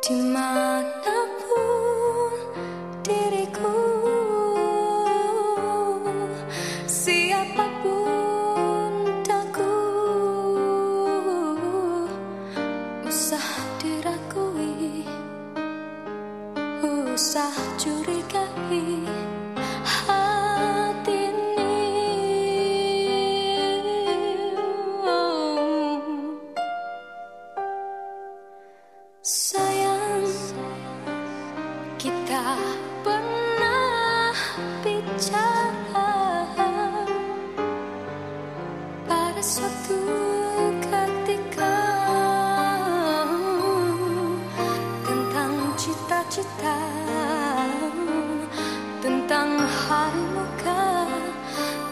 Di mana pun diriku Siapa pun daku Usah dirakui Usah curigai Sayang, kita pernah bicara pada suatu ketika tentang cita-cita, tentang hari muka,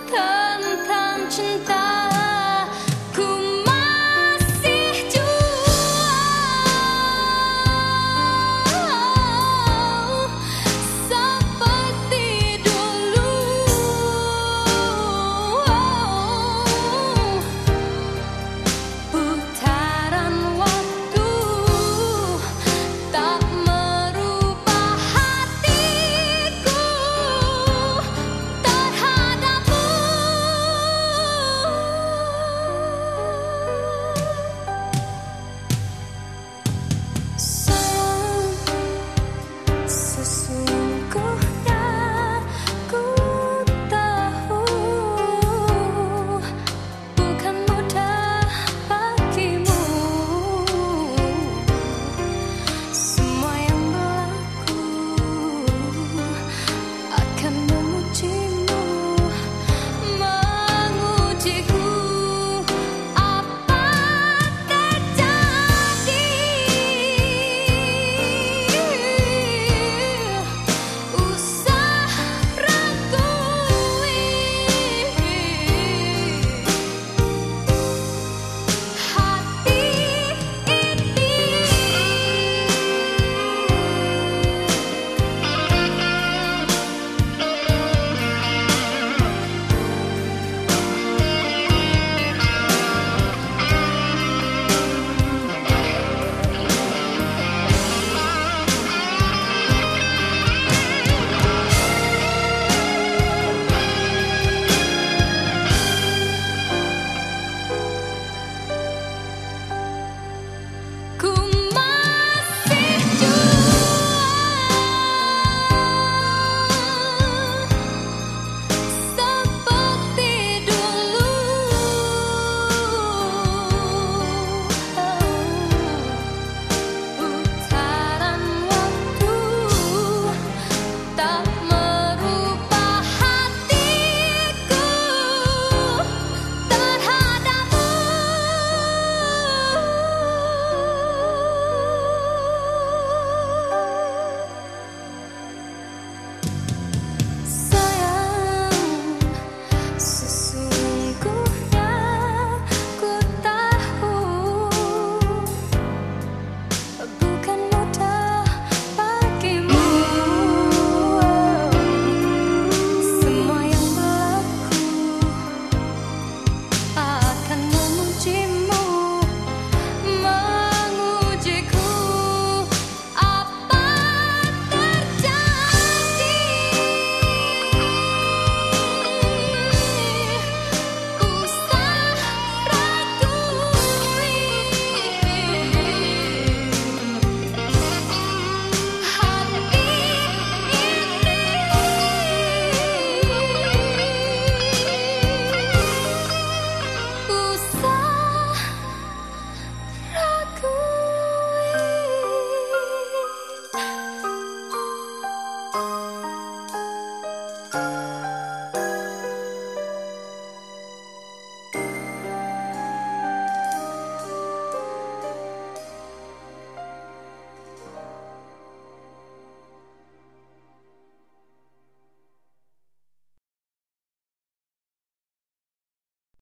tentang cinta.